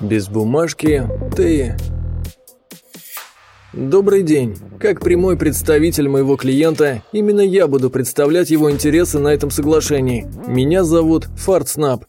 Без бумажки ты... Добрый день. Как прямой представитель моего клиента, именно я буду представлять его интересы на этом соглашении. Меня зовут Фартснап.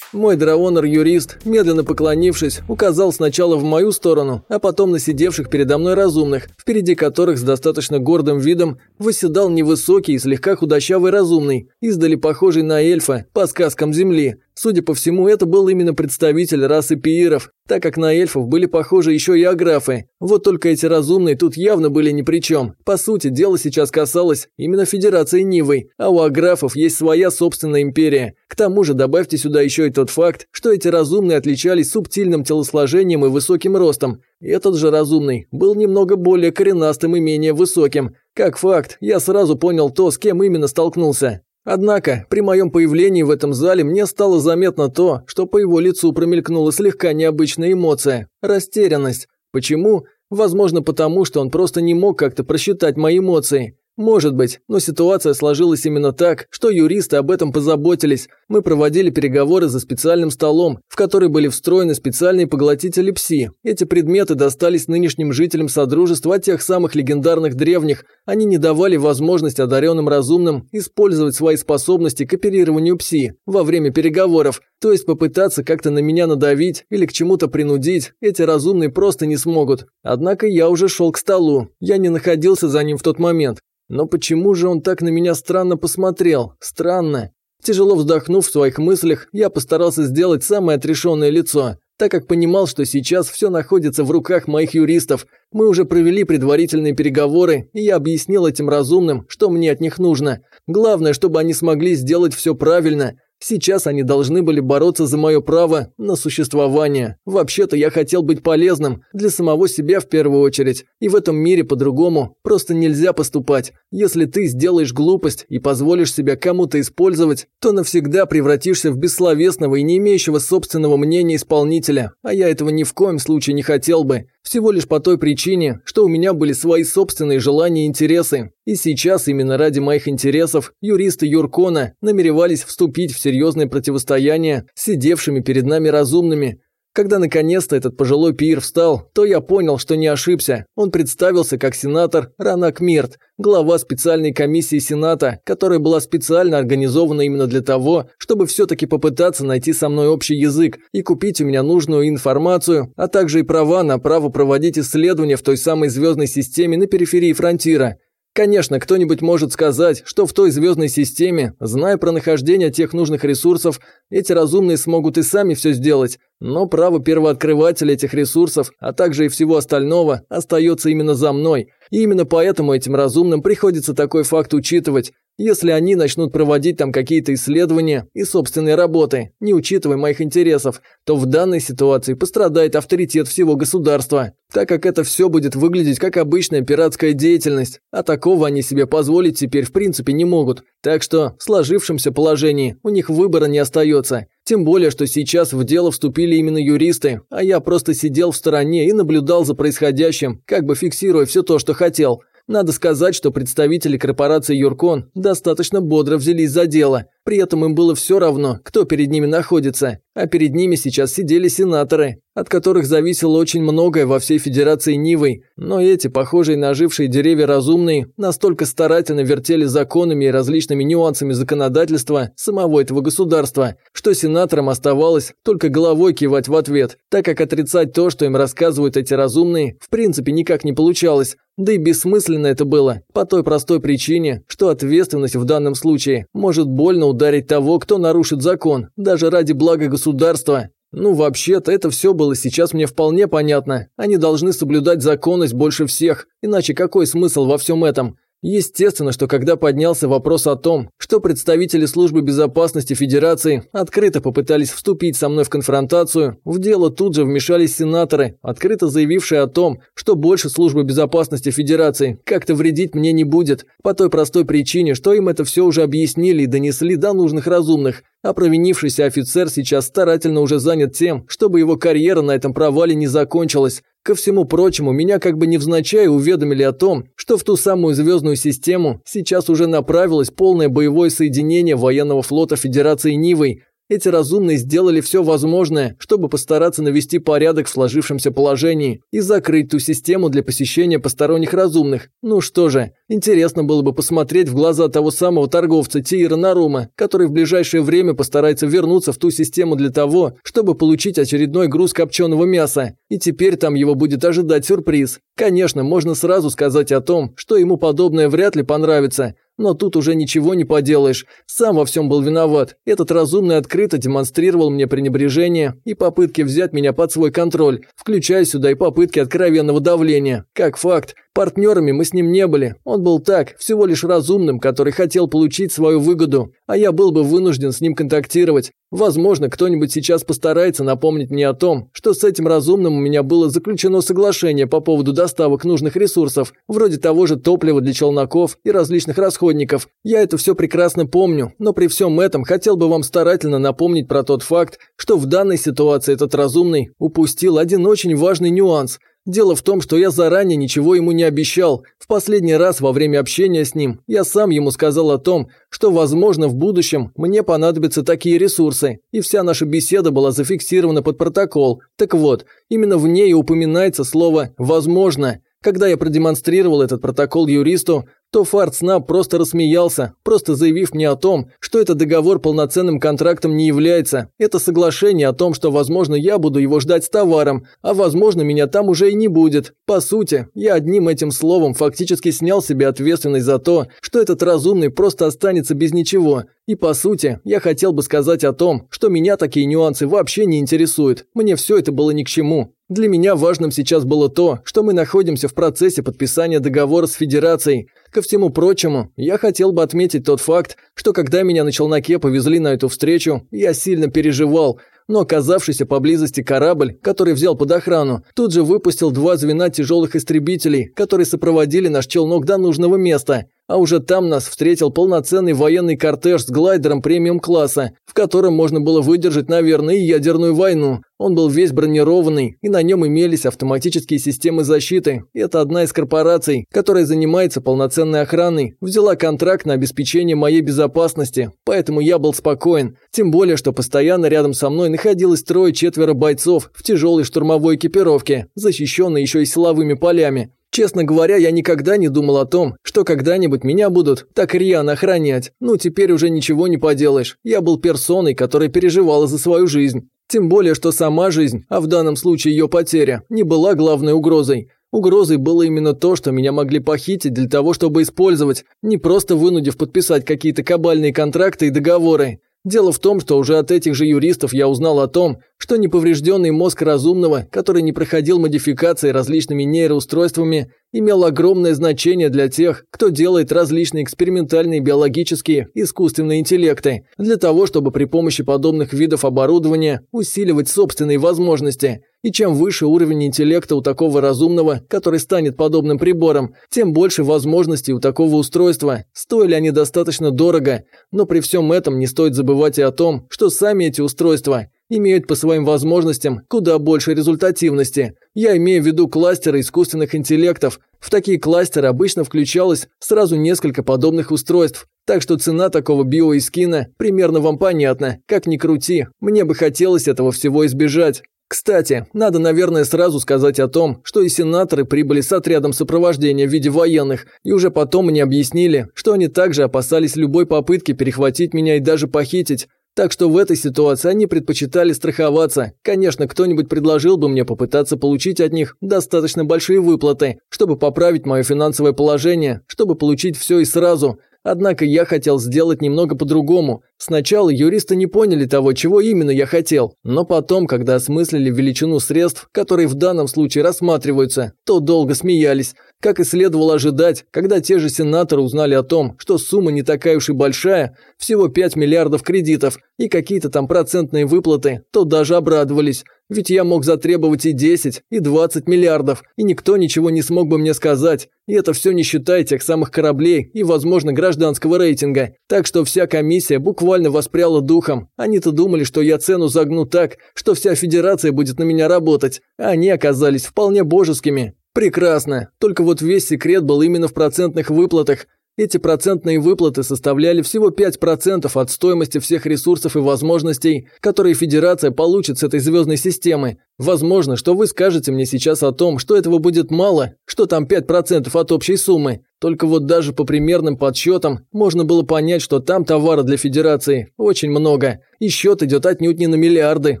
Мой драонер-юрист, медленно поклонившись, указал сначала в мою сторону, а потом на сидевших передо мной разумных, впереди которых с достаточно гордым видом восседал невысокий и слегка худощавый разумный, издали похожий на эльфа по сказкам Земли. Судя по всему, это был именно представитель расы пииров, так как на эльфов были похожи еще и аграфы. Вот только эти разумные тут явно были ни при чем. По сути, дело сейчас касалось именно Федерации Нивы, а у аграфов есть своя собственная империя. К тому же добавьте сюда еще и тот факт, что эти разумные отличались субтильным телосложением и высоким ростом. Этот же разумный был немного более коренастым и менее высоким. Как факт, я сразу понял то, с кем именно столкнулся. Однако, при моем появлении в этом зале мне стало заметно то, что по его лицу промелькнула слегка необычная эмоция – растерянность. Почему? Возможно, потому что он просто не мог как-то просчитать мои эмоции. Может быть, но ситуация сложилась именно так, что юристы об этом позаботились. Мы проводили переговоры за специальным столом, в который были встроены специальные поглотители пси. Эти предметы достались нынешним жителям Содружества тех самых легендарных древних. Они не давали возможность одаренным разумным использовать свои способности к оперированию пси во время переговоров. То есть попытаться как-то на меня надавить или к чему-то принудить, эти разумные просто не смогут. Однако я уже шел к столу. Я не находился за ним в тот момент. Но почему же он так на меня странно посмотрел? Странно. Тяжело вздохнув в своих мыслях, я постарался сделать самое отрешенное лицо, так как понимал, что сейчас все находится в руках моих юристов. Мы уже провели предварительные переговоры, и я объяснил этим разумным, что мне от них нужно. Главное, чтобы они смогли сделать все правильно – Сейчас они должны были бороться за мое право на существование. Вообще-то я хотел быть полезным для самого себя в первую очередь. И в этом мире по-другому просто нельзя поступать. Если ты сделаешь глупость и позволишь себя кому-то использовать, то навсегда превратишься в бессловесного и не имеющего собственного мнения исполнителя. А я этого ни в коем случае не хотел бы. Всего лишь по той причине, что у меня были свои собственные желания и интересы. И сейчас именно ради моих интересов юристы Юркона намеревались вступить в серьезное противостояние с сидевшими перед нами разумными, когда наконец-то этот пожилой пир встал, то я понял, что не ошибся. Он представился как сенатор Ранак Мирт, глава специальной комиссии Сената, которая была специально организована именно для того, чтобы все-таки попытаться найти со мной общий язык и купить у меня нужную информацию, а также и права на право проводить исследования в той самой звездной системе на периферии фронтира. Конечно, кто-нибудь может сказать, что в той звездной системе, зная про нахождение тех нужных ресурсов, эти разумные смогут и сами все сделать, но право первооткрывателя этих ресурсов, а также и всего остального, остается именно за мной. И именно поэтому этим разумным приходится такой факт учитывать, если они начнут проводить там какие-то исследования и собственные работы, не учитывая моих интересов, то в данной ситуации пострадает авторитет всего государства, так как это все будет выглядеть как обычная пиратская деятельность, а такого они себе позволить теперь в принципе не могут. Так что в сложившемся положении у них выбора не остается. Тем более, что сейчас в дело вступили именно юристы, а я просто сидел в стороне и наблюдал за происходящим, как бы фиксируя все то, что хотел. Надо сказать, что представители корпорации Юркон достаточно бодро взялись за дело. При этом им было все равно, кто перед ними находится. А перед ними сейчас сидели сенаторы, от которых зависело очень многое во всей Федерации Нивы. Но эти, похожие на ожившие деревья разумные, настолько старательно вертели законами и различными нюансами законодательства самого этого государства, что сенаторам оставалось только головой кивать в ответ, так как отрицать то, что им рассказывают эти разумные, в принципе никак не получалось. Да и бессмысленно это было, по той простой причине, что ответственность в данном случае может больно того, кто нарушит закон, даже ради блага государства. Ну, вообще-то, это все было сейчас мне вполне понятно. Они должны соблюдать законность больше всех, иначе какой смысл во всем этом? Естественно, что когда поднялся вопрос о том, что представители службы безопасности Федерации открыто попытались вступить со мной в конфронтацию, в дело тут же вмешались сенаторы, открыто заявившие о том, что больше службы безопасности Федерации как-то вредить мне не будет, по той простой причине, что им это все уже объяснили и донесли до нужных разумных, а провинившийся офицер сейчас старательно уже занят тем, чтобы его карьера на этом провале не закончилась, Ко всему прочему, меня как бы невзначай уведомили о том, что в ту самую звездную систему сейчас уже направилось полное боевое соединение военного флота Федерации Нивой, эти разумные сделали все возможное, чтобы постараться навести порядок в сложившемся положении и закрыть ту систему для посещения посторонних разумных. Ну что же, интересно было бы посмотреть в глаза того самого торговца Тиира Нарума, который в ближайшее время постарается вернуться в ту систему для того, чтобы получить очередной груз копченого мяса. И теперь там его будет ожидать сюрприз. Конечно, можно сразу сказать о том, что ему подобное вряд ли понравится, но тут уже ничего не поделаешь. Сам во всем был виноват. Этот разумный открыто демонстрировал мне пренебрежение и попытки взять меня под свой контроль, включая сюда и попытки откровенного давления. Как факт, Партнерами мы с ним не были. Он был так, всего лишь разумным, который хотел получить свою выгоду, а я был бы вынужден с ним контактировать. Возможно, кто-нибудь сейчас постарается напомнить мне о том, что с этим разумным у меня было заключено соглашение по поводу доставок нужных ресурсов, вроде того же топлива для челноков и различных расходников. Я это все прекрасно помню, но при всем этом хотел бы вам старательно напомнить про тот факт, что в данной ситуации этот разумный упустил один очень важный нюанс – Дело в том, что я заранее ничего ему не обещал. В последний раз во время общения с ним я сам ему сказал о том, что, возможно, в будущем мне понадобятся такие ресурсы, и вся наша беседа была зафиксирована под протокол. Так вот, именно в ней упоминается слово «возможно». Когда я продемонстрировал этот протокол юристу, то Фартснаб просто рассмеялся, просто заявив мне о том, что этот договор полноценным контрактом не является. Это соглашение о том, что, возможно, я буду его ждать с товаром, а, возможно, меня там уже и не будет. По сути, я одним этим словом фактически снял себе ответственность за то, что этот разумный просто останется без ничего. И, по сути, я хотел бы сказать о том, что меня такие нюансы вообще не интересуют. Мне все это было ни к чему. Для меня важным сейчас было то, что мы находимся в процессе подписания договора с Федерацией. Ко всему прочему, я хотел бы отметить тот факт, что когда меня на челноке повезли на эту встречу, я сильно переживал, но оказавшийся поблизости корабль, который взял под охрану, тут же выпустил два звена тяжелых истребителей, которые сопроводили наш челнок до нужного места. А уже там нас встретил полноценный военный кортеж с глайдером премиум-класса, в котором можно было выдержать, наверное, и ядерную войну. Он был весь бронированный, и на нем имелись автоматические системы защиты. Это одна из корпораций, которая занимается полноценной охраной, взяла контракт на обеспечение моей безопасности, поэтому я был спокоен. Тем более, что постоянно рядом со мной находилось трое-четверо бойцов в тяжелой штурмовой экипировке, защищенной еще и силовыми полями. Честно говоря, я никогда не думал о том, что когда-нибудь меня будут так рьяно охранять. Ну, теперь уже ничего не поделаешь. Я был персоной, которая переживала за свою жизнь. Тем более, что сама жизнь, а в данном случае ее потеря, не была главной угрозой. Угрозой было именно то, что меня могли похитить для того, чтобы использовать, не просто вынудив подписать какие-то кабальные контракты и договоры. Дело в том, что уже от этих же юристов я узнал о том, что неповрежденный мозг разумного, который не проходил модификации различными нейроустройствами, имел огромное значение для тех, кто делает различные экспериментальные биологические искусственные интеллекты, для того, чтобы при помощи подобных видов оборудования усиливать собственные возможности. И чем выше уровень интеллекта у такого разумного, который станет подобным прибором, тем больше возможностей у такого устройства. Стоили они достаточно дорого, но при всем этом не стоит забывать и о том, что сами эти устройства имеют по своим возможностям куда больше результативности. Я имею в виду кластеры искусственных интеллектов. В такие кластеры обычно включалось сразу несколько подобных устройств. Так что цена такого биоискина примерно вам понятна. Как ни крути, мне бы хотелось этого всего избежать. Кстати, надо, наверное, сразу сказать о том, что и сенаторы прибыли с отрядом сопровождения в виде военных, и уже потом мне объяснили, что они также опасались любой попытки перехватить меня и даже похитить. Так что в этой ситуации они предпочитали страховаться. Конечно, кто-нибудь предложил бы мне попытаться получить от них достаточно большие выплаты, чтобы поправить мое финансовое положение, чтобы получить все и сразу. Однако я хотел сделать немного по-другому. Сначала юристы не поняли того, чего именно я хотел, но потом, когда осмыслили величину средств, которые в данном случае рассматриваются, то долго смеялись. Как и следовало ожидать, когда те же сенаторы узнали о том, что сумма не такая уж и большая, всего 5 миллиардов кредитов и какие-то там процентные выплаты, то даже обрадовались. Ведь я мог затребовать и 10, и 20 миллиардов, и никто ничего не смог бы мне сказать. И это все не считая тех самых кораблей и, возможно, гражданского рейтинга. Так что вся комиссия буквально воспряла духом. Они-то думали, что я цену загну так, что вся федерация будет на меня работать. А они оказались вполне божескими. Прекрасно. Только вот весь секрет был именно в процентных выплатах. Эти процентные выплаты составляли всего 5% от стоимости всех ресурсов и возможностей, которые Федерация получит с этой звездной системы. Возможно, что вы скажете мне сейчас о том, что этого будет мало, что там 5% от общей суммы. Только вот даже по примерным подсчетам можно было понять, что там товара для Федерации очень много. И счет идет отнюдь не на миллиарды,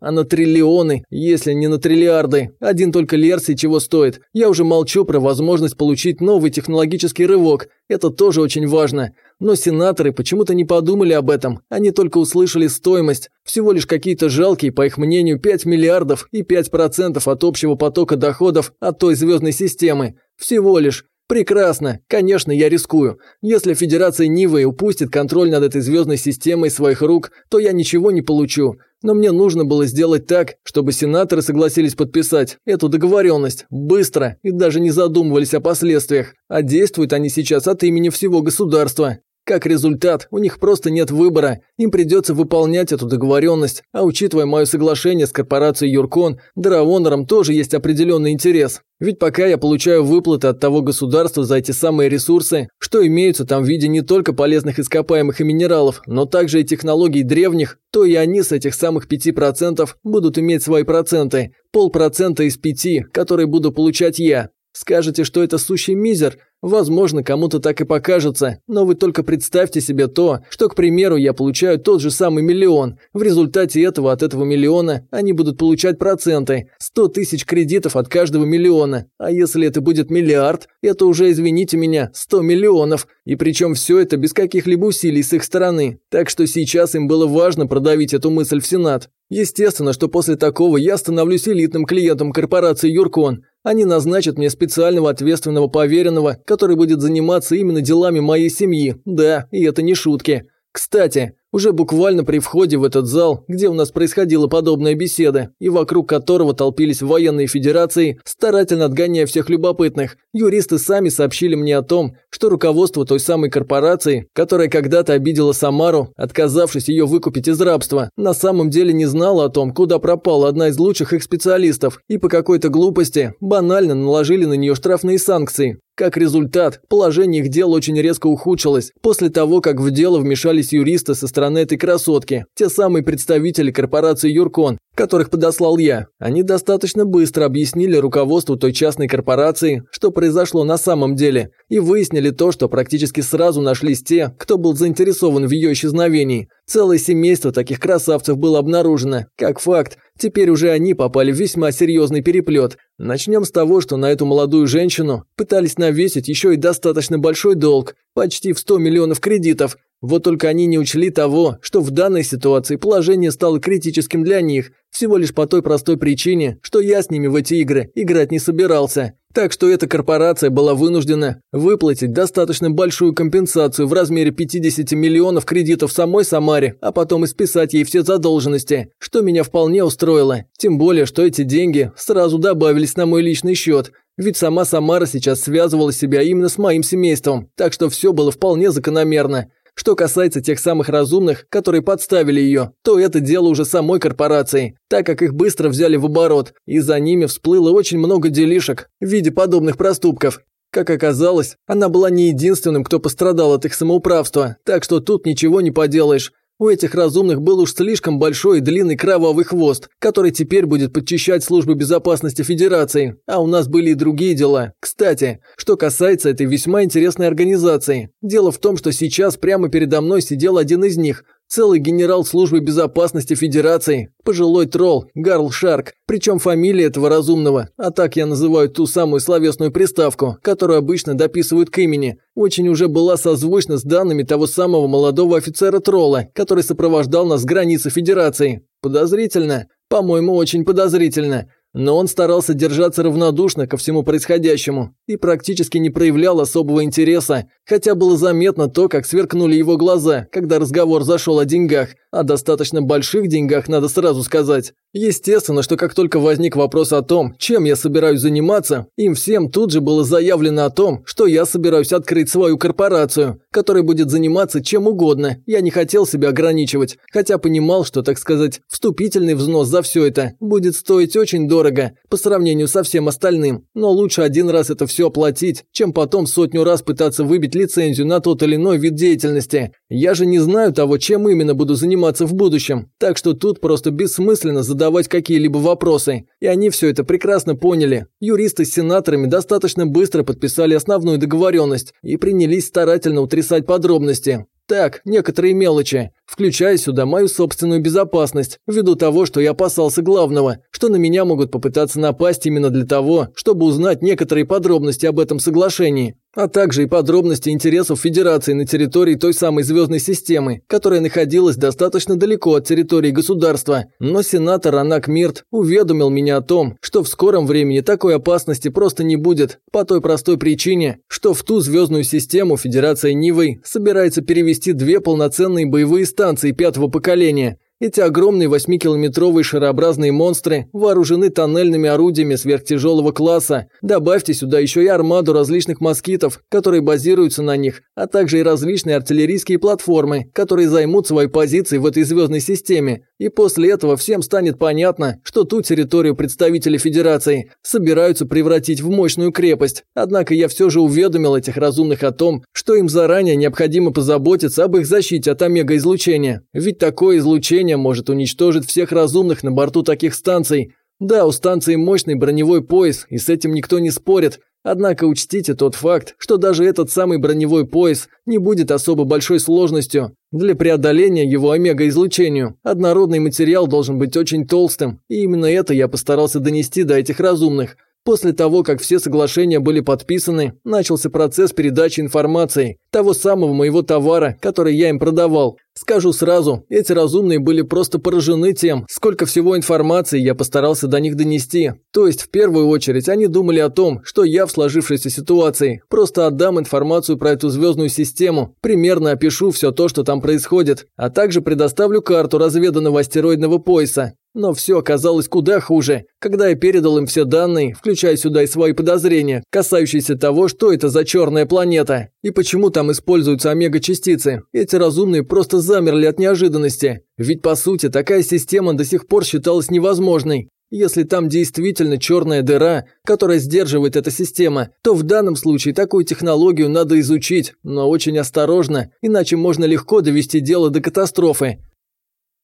а на триллионы, если не на триллиарды. Один только Лерсий чего стоит. Я уже молчу про возможность получить новый технологический рывок. Это тоже очень важно. Но сенаторы почему-то не подумали об этом. Они только услышали стоимость. Всего лишь какие-то жалкие, по их мнению, 5 миллиардов и 5% от общего потока доходов от той звездной системы. Всего лишь. Прекрасно. Конечно, я рискую. Если Федерация Нивы упустит контроль над этой звездной системой своих рук, то я ничего не получу. Но мне нужно было сделать так, чтобы сенаторы согласились подписать эту договоренность быстро и даже не задумывались о последствиях. А действуют они сейчас от имени всего государства. Как результат, у них просто нет выбора, им придется выполнять эту договоренность, а учитывая мое соглашение с корпорацией Юркон, Дравонером тоже есть определенный интерес. Ведь пока я получаю выплаты от того государства за эти самые ресурсы, что имеются там в виде не только полезных ископаемых и минералов, но также и технологий древних, то и они с этих самых 5% будут иметь свои проценты, полпроцента из пяти, которые буду получать я. Скажете, что это сущий мизер? Возможно, кому-то так и покажется, но вы только представьте себе то, что, к примеру, я получаю тот же самый миллион. В результате этого от этого миллиона они будут получать проценты. 100 тысяч кредитов от каждого миллиона. А если это будет миллиард, это уже, извините меня, 100 миллионов. И причем все это без каких-либо усилий с их стороны. Так что сейчас им было важно продавить эту мысль в Сенат. Естественно, что после такого я становлюсь элитным клиентом корпорации Юркон. Они назначат мне специального ответственного поверенного, который будет заниматься именно делами моей семьи. Да, и это не шутки. Кстати, уже буквально при входе в этот зал, где у нас происходила подобная беседа, и вокруг которого толпились военные федерации, старательно отгоняя всех любопытных, юристы сами сообщили мне о том, что руководство той самой корпорации, которая когда-то обидела Самару, отказавшись ее выкупить из рабства, на самом деле не знала о том, куда пропала одна из лучших их специалистов, и по какой-то глупости банально наложили на нее штрафные санкции. Как результат, положение их дел очень резко ухудшилось после того, как в дело вмешались юристы со стороны этой красотки, те самые представители корпорации Юркон, которых подослал я. Они достаточно быстро объяснили руководству той частной корпорации, что произошло на самом деле, и выяснили то, что практически сразу нашлись те, кто был заинтересован в ее исчезновении. Целое семейство таких красавцев было обнаружено. Как факт, теперь уже они попали в весьма серьезный переплет. Начнем с того, что на эту молодую женщину пытались навесить еще и достаточно большой долг, почти в 100 миллионов кредитов. Вот только они не учли того, что в данной ситуации положение стало критическим для них, всего лишь по той простой причине, что я с ними в эти игры играть не собирался. Так что эта корпорация была вынуждена выплатить достаточно большую компенсацию в размере 50 миллионов кредитов самой Самаре, а потом исписать ей все задолженности, что меня вполне устроило. Тем более, что эти деньги сразу добавились на мой личный счет. Ведь сама Самара сейчас связывала себя именно с моим семейством, так что все было вполне закономерно. Что касается тех самых разумных, которые подставили ее, то это дело уже самой корпорации, так как их быстро взяли в оборот, и за ними всплыло очень много делишек в виде подобных проступков. Как оказалось, она была не единственным, кто пострадал от их самоуправства, так что тут ничего не поделаешь. У этих разумных был уж слишком большой и длинный кровавый хвост, который теперь будет подчищать службы безопасности Федерации, а у нас были и другие дела. Кстати, что касается этой весьма интересной организации, дело в том, что сейчас прямо передо мной сидел один из них, Целый генерал службы безопасности Федерации, пожилой тролл, Гарл Шарк, причем фамилия этого разумного, а так я называю ту самую словесную приставку, которую обычно дописывают к имени, очень уже была созвучна с данными того самого молодого офицера-тролла, который сопровождал нас с границы Федерации. Подозрительно? По-моему, очень подозрительно. Но он старался держаться равнодушно ко всему происходящему и практически не проявлял особого интереса, хотя было заметно то, как сверкнули его глаза, когда разговор зашел о деньгах, о достаточно больших деньгах, надо сразу сказать. Естественно, что как только возник вопрос о том, чем я собираюсь заниматься, им всем тут же было заявлено о том, что я собираюсь открыть свою корпорацию, которая будет заниматься чем угодно. Я не хотел себя ограничивать, хотя понимал, что, так сказать, вступительный взнос за все это будет стоить очень дорого по сравнению со всем остальным. Но лучше один раз это все оплатить, чем потом сотню раз пытаться выбить лицензию на тот или иной вид деятельности. Я же не знаю того, чем именно буду заниматься в будущем, так что тут просто бессмысленно задавать какие-либо вопросы. И они все это прекрасно поняли. Юристы с сенаторами достаточно быстро подписали основную договоренность и принялись старательно утрясать подробности. Так, некоторые мелочи, включая сюда мою собственную безопасность, ввиду того, что я опасался главного, что на меня могут попытаться напасть именно для того, чтобы узнать некоторые подробности об этом соглашении а также и подробности интересов Федерации на территории той самой звездной системы, которая находилась достаточно далеко от территории государства. Но сенатор Анак Мирт уведомил меня о том, что в скором времени такой опасности просто не будет, по той простой причине, что в ту звездную систему Федерация Нивой собирается перевести две полноценные боевые станции пятого поколения – эти огромные восьмикилометровые шарообразные монстры вооружены тоннельными орудиями сверхтяжелого класса. Добавьте сюда еще и армаду различных москитов, которые базируются на них, а также и различные артиллерийские платформы, которые займут свои позиции в этой звездной системе. И после этого всем станет понятно, что ту территорию представители Федерации собираются превратить в мощную крепость. Однако я все же уведомил этих разумных о том, что им заранее необходимо позаботиться об их защите от омега-излучения. Ведь такое излучение может уничтожить всех разумных на борту таких станций. Да, у станции мощный броневой пояс, и с этим никто не спорит. Однако учтите тот факт, что даже этот самый броневой пояс не будет особо большой сложностью для преодоления его омега-излучению. Однородный материал должен быть очень толстым, и именно это я постарался донести до этих разумных. После того, как все соглашения были подписаны, начался процесс передачи информации, того самого моего товара, который я им продавал. Скажу сразу, эти разумные были просто поражены тем, сколько всего информации я постарался до них донести. То есть, в первую очередь, они думали о том, что я в сложившейся ситуации просто отдам информацию про эту звездную систему, примерно опишу все то, что там происходит, а также предоставлю карту разведанного астероидного пояса. Но все оказалось куда хуже. Когда я передал им все данные, включая сюда и свои подозрения, касающиеся того, что это за черная планета, и почему там используются омега-частицы, эти разумные просто замерли от неожиданности. Ведь по сути такая система до сих пор считалась невозможной. Если там действительно черная дыра, которая сдерживает эта система, то в данном случае такую технологию надо изучить, но очень осторожно, иначе можно легко довести дело до катастрофы.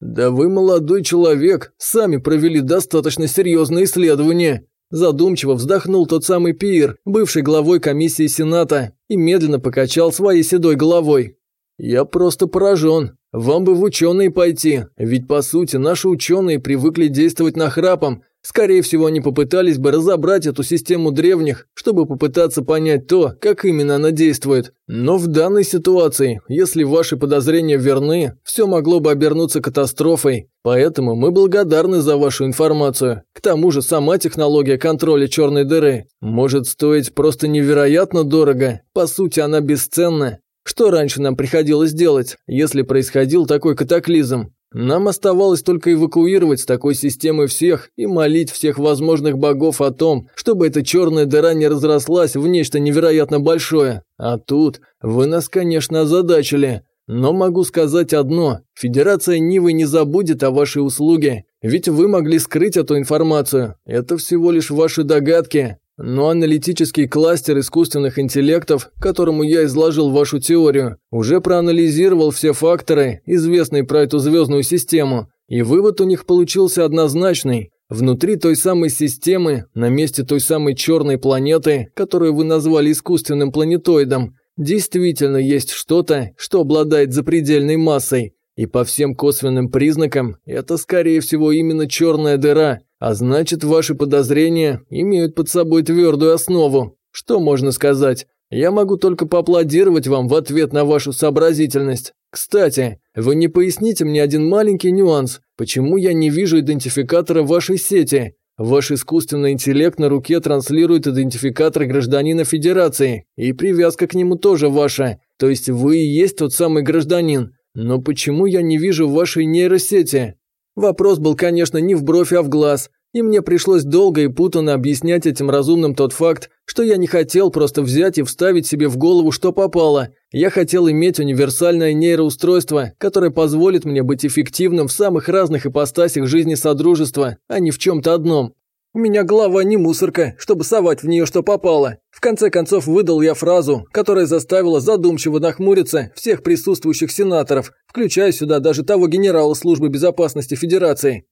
«Да вы, молодой человек, сами провели достаточно серьезное исследование», Задумчиво вздохнул тот самый Пиер, бывший главой комиссии Сената, и медленно покачал своей седой головой. «Я просто поражен. Вам бы в ученые пойти, ведь по сути наши ученые привыкли действовать нахрапом, Скорее всего, они попытались бы разобрать эту систему древних, чтобы попытаться понять то, как именно она действует. Но в данной ситуации, если ваши подозрения верны, все могло бы обернуться катастрофой. Поэтому мы благодарны за вашу информацию. К тому же сама технология контроля черной дыры может стоить просто невероятно дорого. По сути, она бесценна. Что раньше нам приходилось делать, если происходил такой катаклизм? Нам оставалось только эвакуировать с такой системы всех и молить всех возможных богов о том, чтобы эта черная дыра не разрослась в нечто невероятно большое. А тут вы нас, конечно, озадачили. Но могу сказать одно, Федерация Нивы не забудет о вашей услуге, ведь вы могли скрыть эту информацию. Это всего лишь ваши догадки, но аналитический кластер искусственных интеллектов, которому я изложил вашу теорию, уже проанализировал все факторы, известные про эту звездную систему, и вывод у них получился однозначный. Внутри той самой системы, на месте той самой черной планеты, которую вы назвали искусственным планетоидом, действительно есть что-то, что обладает запредельной массой. И по всем косвенным признакам, это скорее всего именно черная дыра – а значит, ваши подозрения имеют под собой твердую основу. Что можно сказать? Я могу только поаплодировать вам в ответ на вашу сообразительность. Кстати, вы не поясните мне один маленький нюанс. Почему я не вижу идентификатора вашей сети? Ваш искусственный интеллект на руке транслирует идентификатор гражданина Федерации, и привязка к нему тоже ваша. То есть вы и есть тот самый гражданин. Но почему я не вижу вашей нейросети? Вопрос был, конечно, не в бровь, а в глаз. И мне пришлось долго и путанно объяснять этим разумным тот факт, что я не хотел просто взять и вставить себе в голову, что попало. Я хотел иметь универсальное нейроустройство, которое позволит мне быть эффективным в самых разных ипостасях жизни Содружества, а не в чем-то одном. У меня голова не мусорка, чтобы совать в нее что попало. В конце концов выдал я фразу, которая заставила задумчиво нахмуриться всех присутствующих сенаторов, включая сюда даже того генерала службы безопасности Федерации.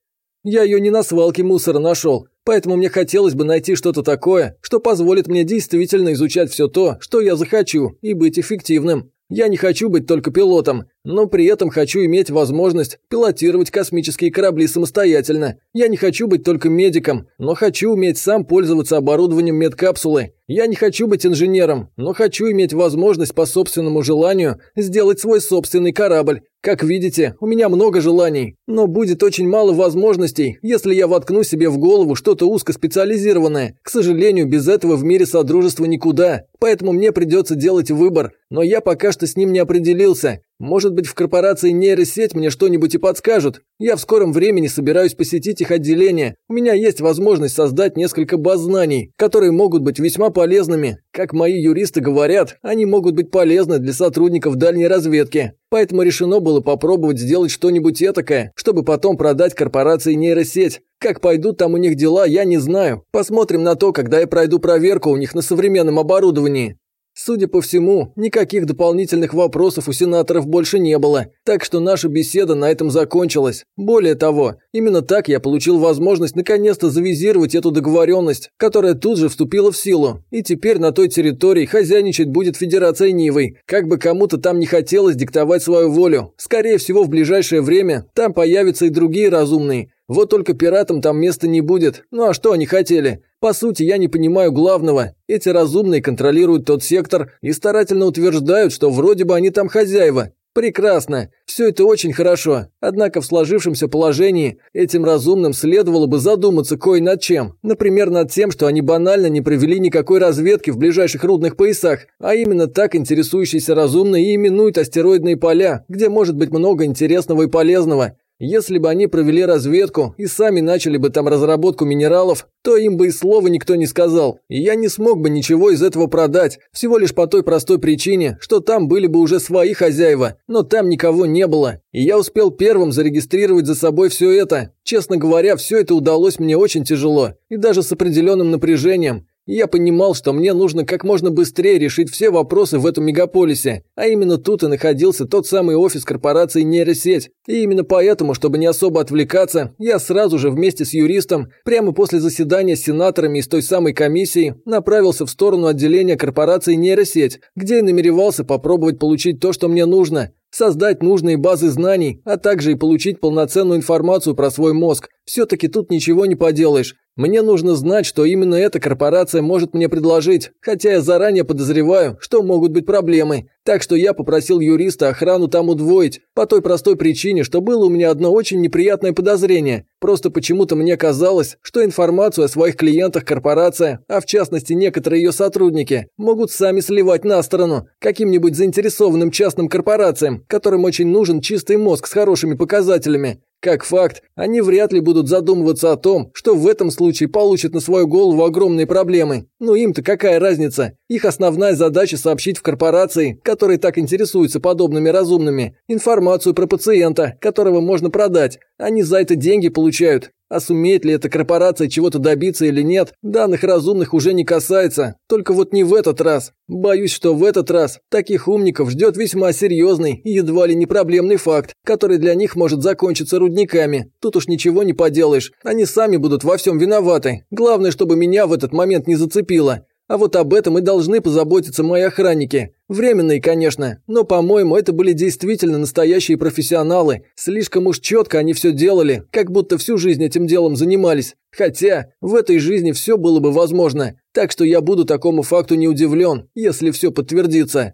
Я ее не на свалке мусора нашел, поэтому мне хотелось бы найти что-то такое, что позволит мне действительно изучать все то, что я захочу, и быть эффективным. Я не хочу быть только пилотом, но при этом хочу иметь возможность пилотировать космические корабли самостоятельно. Я не хочу быть только медиком, но хочу уметь сам пользоваться оборудованием медкапсулы. Я не хочу быть инженером, но хочу иметь возможность по собственному желанию сделать свой собственный корабль. Как видите, у меня много желаний, но будет очень мало возможностей, если я воткну себе в голову что-то узкоспециализированное. К сожалению, без этого в мире Содружества никуда, поэтому мне придется делать выбор, но я пока что с ним не определился. Может быть, в корпорации нейросеть мне что-нибудь и подскажут. Я в скором времени собираюсь посетить их отделение. У меня есть возможность создать несколько баз знаний, которые могут быть весьма полезными. Как мои юристы говорят, они могут быть полезны для сотрудников дальней разведки. Поэтому решено было попробовать сделать что-нибудь этакое, чтобы потом продать корпорации нейросеть. Как пойдут там у них дела, я не знаю. Посмотрим на то, когда я пройду проверку у них на современном оборудовании. Судя по всему, никаких дополнительных вопросов у сенаторов больше не было, так что наша беседа на этом закончилась. Более того, именно так я получил возможность наконец-то завизировать эту договоренность, которая тут же вступила в силу, и теперь на той территории хозяйничать будет Федерация Нивой, как бы кому-то там не хотелось диктовать свою волю. Скорее всего, в ближайшее время там появятся и другие разумные, вот только пиратам там места не будет. Ну а что они хотели? По сути, я не понимаю главного. Эти разумные контролируют тот сектор и старательно утверждают, что вроде бы они там хозяева. Прекрасно. Все это очень хорошо. Однако в сложившемся положении этим разумным следовало бы задуматься кое над чем. Например, над тем, что они банально не провели никакой разведки в ближайших рудных поясах, а именно так интересующиеся разумные и именуют астероидные поля, где может быть много интересного и полезного. Если бы они провели разведку и сами начали бы там разработку минералов, то им бы и слова никто не сказал, и я не смог бы ничего из этого продать, всего лишь по той простой причине, что там были бы уже свои хозяева, но там никого не было, и я успел первым зарегистрировать за собой все это. Честно говоря, все это удалось мне очень тяжело, и даже с определенным напряжением, я понимал, что мне нужно как можно быстрее решить все вопросы в этом мегаполисе, а именно тут и находился тот самый офис корпорации нейросеть. И именно поэтому, чтобы не особо отвлекаться, я сразу же вместе с юристом, прямо после заседания с сенаторами из той самой комиссии, направился в сторону отделения корпорации нейросеть, где и намеревался попробовать получить то, что мне нужно – создать нужные базы знаний, а также и получить полноценную информацию про свой мозг. Все-таки тут ничего не поделаешь. Мне нужно знать, что именно эта корпорация может мне предложить, хотя я заранее подозреваю, что могут быть проблемы. Так что я попросил юриста охрану там удвоить, по той простой причине, что было у меня одно очень неприятное подозрение. Просто почему-то мне казалось, что информацию о своих клиентах корпорация, а в частности некоторые ее сотрудники, могут сами сливать на сторону каким-нибудь заинтересованным частным корпорациям, которым очень нужен чистый мозг с хорошими показателями. Как факт, они вряд ли будут задумываться о том, что в этом случае получат на свою голову огромные проблемы. Но им-то какая разница? Их основная задача сообщить в корпорации, которые так интересуются подобными разумными, информацию про пациента, которого можно продать. Они за это деньги получают. А сумеет ли эта корпорация чего-то добиться или нет, данных разумных уже не касается. Только вот не в этот раз. Боюсь, что в этот раз таких умников ждет весьма серьезный и едва ли не проблемный факт, который для них может закончиться рудниками. Тут уж ничего не поделаешь. Они сами будут во всем виноваты. Главное, чтобы меня в этот момент не зацепило. А вот об этом и должны позаботиться мои охранники. Временные, конечно, но, по-моему, это были действительно настоящие профессионалы. Слишком уж четко они все делали, как будто всю жизнь этим делом занимались. Хотя, в этой жизни все было бы возможно. Так что я буду такому факту не удивлен, если все подтвердится.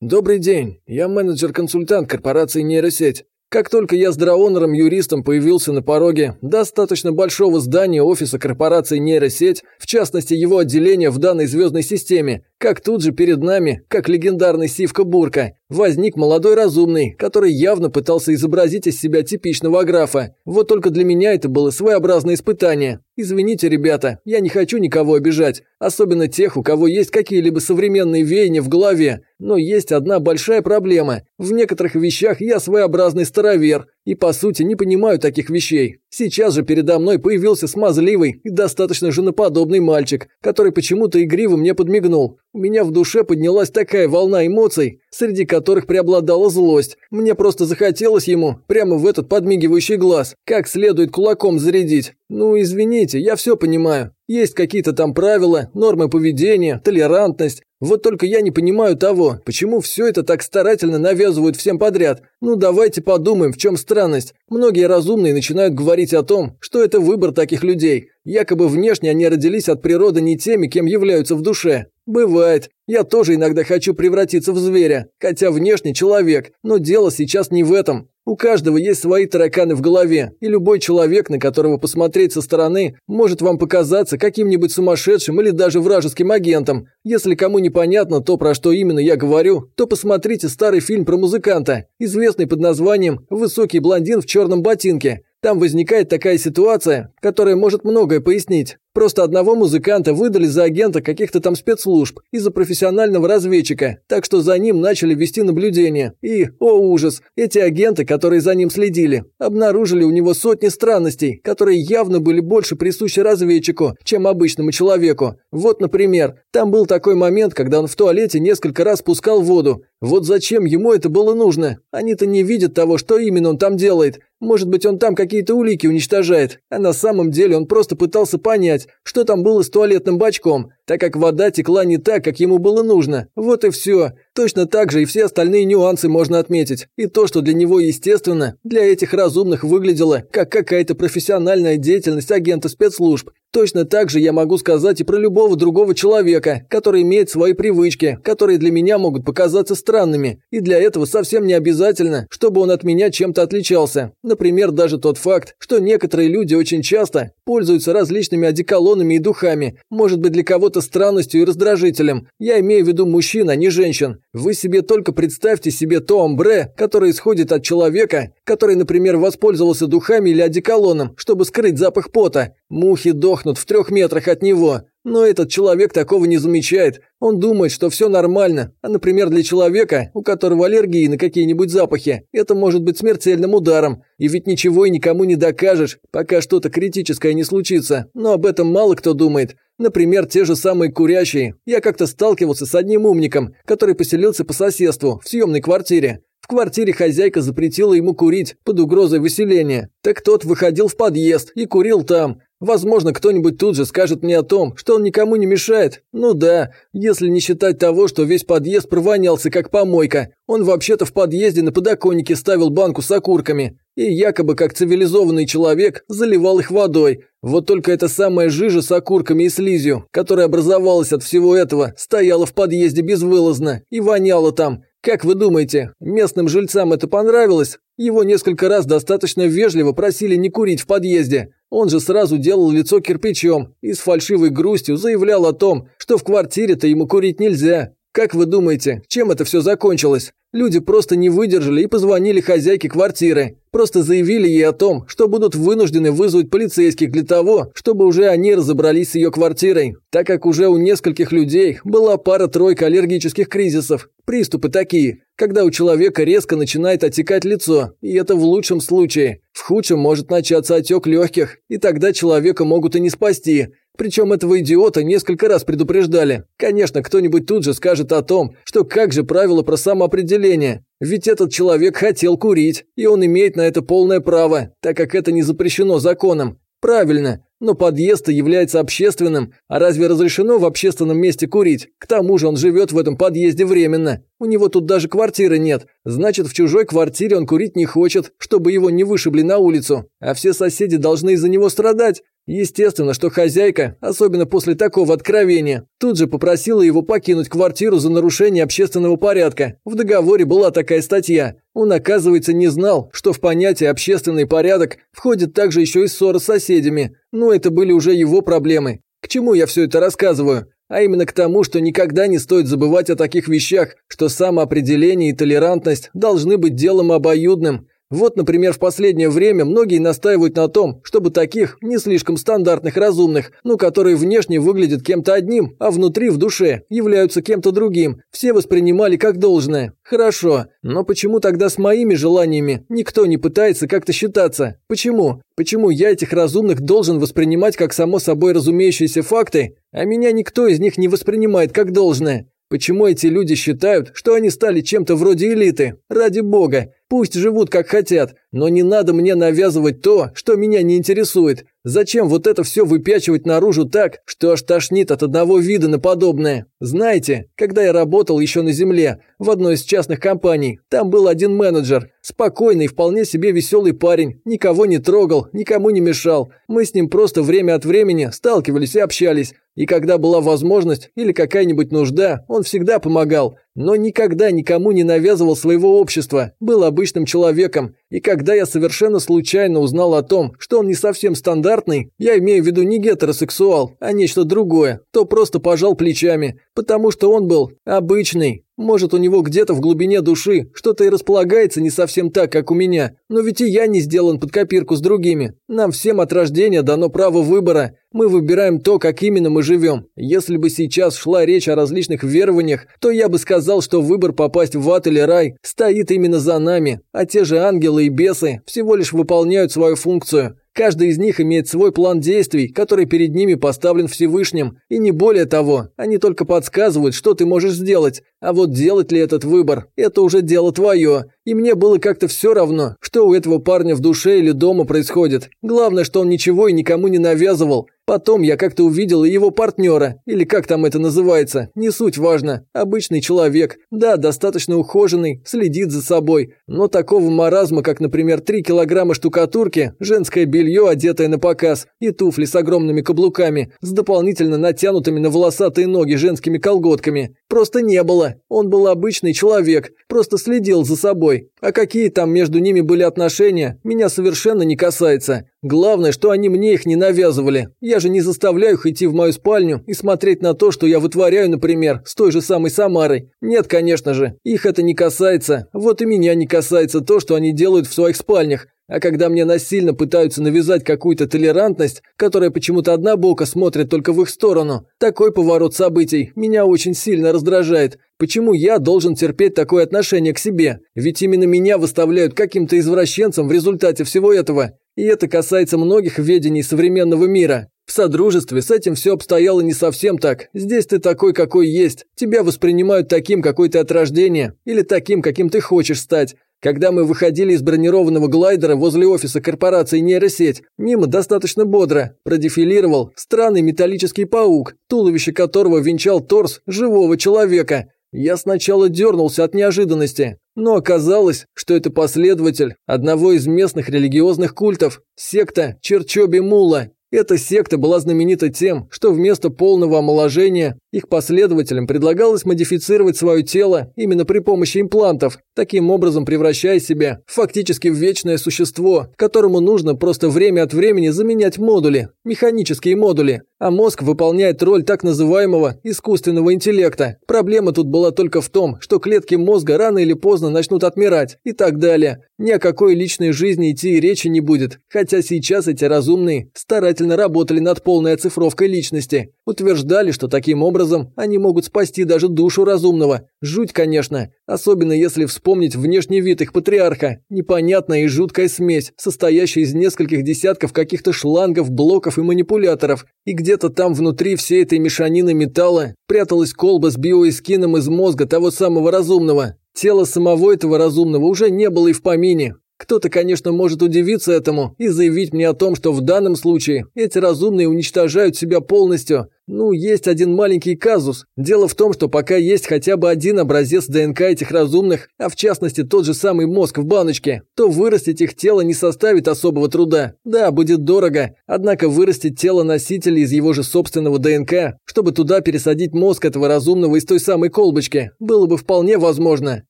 Добрый день, я менеджер-консультант корпорации нейросеть. Как только я с драонером-юристом появился на пороге достаточно большого здания офиса корпорации нейросеть, в частности его отделения в данной звездной системе, как тут же перед нами, как легендарный Сивка Бурка, возник молодой разумный, который явно пытался изобразить из себя типичного аграфа. Вот только для меня это было своеобразное испытание. Извините, ребята, я не хочу никого обижать, особенно тех, у кого есть какие-либо современные веяния в голове. Но есть одна большая проблема. В некоторых вещах я своеобразный старовер, и по сути не понимаю таких вещей. Сейчас же передо мной появился смазливый и достаточно женоподобный мальчик, который почему-то игриво мне подмигнул. У меня в душе поднялась такая волна эмоций, среди которых преобладала злость. Мне просто захотелось ему, прямо в этот подмигивающий глаз, как следует кулаком зарядить. Ну, извините, я все понимаю. Есть какие-то там правила, нормы поведения, толерантность. Вот только я не понимаю того, почему все это так старательно навязывают всем подряд. Ну давайте подумаем, в чем странность. Многие разумные начинают говорить о том, что это выбор таких людей. Якобы внешне они родились от природы не теми, кем являются в душе. Бывает. Я тоже иногда хочу превратиться в зверя, хотя внешне человек, но дело сейчас не в этом. У каждого есть свои тараканы в голове, и любой человек, на которого посмотреть со стороны, может вам показаться каким-нибудь сумасшедшим или даже вражеским агентом. Если кому непонятно то, про что именно я говорю, то посмотрите старый фильм про музыканта, известный под названием «Высокий блондин в черном ботинке». Там возникает такая ситуация, которая может многое пояснить. Просто одного музыканта выдали за агента каких-то там спецслужб и за профессионального разведчика, так что за ним начали вести наблюдение. И, о ужас, эти агенты, которые за ним следили, обнаружили у него сотни странностей, которые явно были больше присущи разведчику, чем обычному человеку. Вот, например, там был такой момент, когда он в туалете несколько раз пускал воду. Вот зачем ему это было нужно? Они-то не видят того, что именно он там делает. Может быть, он там какие-то улики уничтожает, а на самом деле он просто пытался понять, что там было с туалетным бачком, так как вода текла не так, как ему было нужно. Вот и все. Точно так же и все остальные нюансы можно отметить. И то, что для него естественно, для этих разумных выглядело, как какая-то профессиональная деятельность агента спецслужб. Точно так же я могу сказать и про любого другого человека, который имеет свои привычки, которые для меня могут показаться странными. И для этого совсем не обязательно, чтобы он от меня чем-то отличался. Например, даже тот факт, что некоторые люди очень часто пользуются различными одеколонами и духами, может быть для кого-то странностью и раздражителем. Я имею в виду мужчин, а не женщин. Вы себе только представьте себе то амбре, которое исходит от человека, который, например, воспользовался духами или одеколоном, чтобы скрыть запах пота. Мухи дохнут в трех метрах от него. Но этот человек такого не замечает. Он думает, что все нормально. А, например, для человека, у которого аллергии на какие-нибудь запахи, это может быть смертельным ударом. И ведь ничего и никому не докажешь, пока что-то критическое не случится. Но об этом мало кто думает. Например, те же самые курящие. Я как-то сталкивался с одним умником, который поселился по соседству, в съемной квартире. В квартире хозяйка запретила ему курить под угрозой выселения. Так тот выходил в подъезд и курил там. Возможно, кто-нибудь тут же скажет мне о том, что он никому не мешает. Ну да, если не считать того, что весь подъезд провонялся как помойка. Он вообще-то в подъезде на подоконнике ставил банку с окурками. И якобы как цивилизованный человек заливал их водой. Вот только эта самая жижа с окурками и слизью, которая образовалась от всего этого, стояла в подъезде безвылазно и воняла там. Как вы думаете, местным жильцам это понравилось? Его несколько раз достаточно вежливо просили не курить в подъезде. Он же сразу делал лицо кирпичом и с фальшивой грустью заявлял о том, что в квартире-то ему курить нельзя. Как вы думаете, чем это все закончилось? Люди просто не выдержали и позвонили хозяйке квартиры. Просто заявили ей о том, что будут вынуждены вызвать полицейских для того, чтобы уже они разобрались с ее квартирой, так как уже у нескольких людей была пара-тройка аллергических кризисов. Приступы такие, когда у человека резко начинает отекать лицо, и это в лучшем случае. В худшем может начаться отек легких, и тогда человека могут и не спасти. Причем этого идиота несколько раз предупреждали. Конечно, кто-нибудь тут же скажет о том, что как же правило про самоопределение. Ведь этот человек хотел курить, и он имеет на это полное право, так как это не запрещено законом. Правильно, но подъезд является общественным, а разве разрешено в общественном месте курить? К тому же он живет в этом подъезде временно. У него тут даже квартиры нет. Значит, в чужой квартире он курить не хочет, чтобы его не вышибли на улицу. А все соседи должны из-за него страдать. Естественно, что хозяйка, особенно после такого откровения, тут же попросила его покинуть квартиру за нарушение общественного порядка. В договоре была такая статья. Он, оказывается, не знал, что в понятие «общественный порядок» входит также еще и ссора с соседями. Но это были уже его проблемы. К чему я все это рассказываю? А именно к тому, что никогда не стоит забывать о таких вещах, что самоопределение и толерантность должны быть делом обоюдным. Вот, например, в последнее время многие настаивают на том, чтобы таких, не слишком стандартных разумных, ну, которые внешне выглядят кем-то одним, а внутри, в душе, являются кем-то другим, все воспринимали как должное. Хорошо, но почему тогда с моими желаниями никто не пытается как-то считаться? Почему? Почему я этих разумных должен воспринимать как само собой разумеющиеся факты, а меня никто из них не воспринимает как должное? Почему эти люди считают, что они стали чем-то вроде элиты? Ради бога, пусть живут как хотят, но не надо мне навязывать то, что меня не интересует. Зачем вот это все выпячивать наружу так, что аж тошнит от одного вида на подобное? Знаете, когда я работал еще на земле, в одной из частных компаний, там был один менеджер, спокойный, вполне себе веселый парень, никого не трогал, никому не мешал. Мы с ним просто время от времени сталкивались и общались. И когда была возможность или какая-нибудь нужда, он всегда помогал, но никогда никому не навязывал своего общества, был обычным человеком. И когда я совершенно случайно узнал о том, что он не совсем стандартный, я имею в виду не гетеросексуал, а нечто другое, то просто пожал плечами, потому что он был обычный. Может, у него где-то в глубине души что-то и располагается не совсем так, как у меня, но ведь и я не сделан под копирку с другими. Нам всем от рождения дано право выбора. Мы выбираем то, как именно мы живем. Если бы сейчас шла речь о различных верованиях, то я бы сказал, что выбор попасть в ад или рай стоит именно за нами, а те же ангелы и бесы всего лишь выполняют свою функцию. Каждый из них имеет свой план действий, который перед ними поставлен Всевышним, и не более того, они только подсказывают, что ты можешь сделать, а вот делать ли этот выбор – это уже дело твое. И мне было как-то все равно, что у этого парня в душе или дома происходит. Главное, что он ничего и никому не навязывал. Потом я как-то увидел его партнера, или как там это называется, не суть важно. Обычный человек, да, достаточно ухоженный, следит за собой. Но такого маразма, как, например, 3 килограмма штукатурки, женское белье, одетое на показ, и туфли с огромными каблуками, с дополнительно натянутыми на волосатые ноги женскими колготками, просто не было. Он был обычный человек, просто следил за собой. А какие там между ними были отношения, меня совершенно не касается. Главное, что они мне их не навязывали. Я же не заставляю их идти в мою спальню и смотреть на то, что я вытворяю, например, с той же самой Самарой. Нет, конечно же, их это не касается. Вот и меня не касается то, что они делают в своих спальнях. А когда мне насильно пытаются навязать какую-то толерантность, которая почему-то одна бока смотрит только в их сторону, такой поворот событий меня очень сильно раздражает. Почему я должен терпеть такое отношение к себе? Ведь именно меня выставляют каким-то извращенцем в результате всего этого. И это касается многих ведений современного мира. В содружестве с этим все обстояло не совсем так. Здесь ты такой, какой есть. Тебя воспринимают таким, какой ты от рождения, или таким, каким ты хочешь стать. Когда мы выходили из бронированного глайдера возле офиса корпорации «Нейросеть», мимо достаточно бодро продефилировал странный металлический паук, туловище которого венчал торс живого человека. Я сначала дернулся от неожиданности, но оказалось, что это последователь одного из местных религиозных культов, секта Черчоби Мула. Эта секта была знаменита тем, что вместо полного омоложения их последователям предлагалось модифицировать свое тело именно при помощи имплантов, таким образом превращая себя фактически в вечное существо, которому нужно просто время от времени заменять модули, механические модули, а мозг выполняет роль так называемого искусственного интеллекта. Проблема тут была только в том, что клетки мозга рано или поздно начнут отмирать и так далее. Ни о какой личной жизни идти и речи не будет, хотя сейчас эти разумные старательно работали над полной оцифровкой личности, утверждали, что таким образом они могут спасти даже душу разумного. Жуть, конечно, особенно если вспомнить внешний вид их патриарха. Непонятная и жуткая смесь, состоящая из нескольких десятков каких-то шлангов, блоков и манипуляторов. И где-то там внутри всей этой мешанины металла пряталась колба с биоэскином из мозга того самого разумного. Тело самого этого разумного уже не было и в помине. Кто-то, конечно, может удивиться этому и заявить мне о том, что в данном случае эти разумные уничтожают себя полностью, Ну, есть один маленький казус. Дело в том, что пока есть хотя бы один образец ДНК этих разумных, а в частности тот же самый мозг в баночке, то вырастить их тело не составит особого труда. Да, будет дорого, однако вырастить тело носителя из его же собственного ДНК, чтобы туда пересадить мозг этого разумного из той самой колбочки, было бы вполне возможно.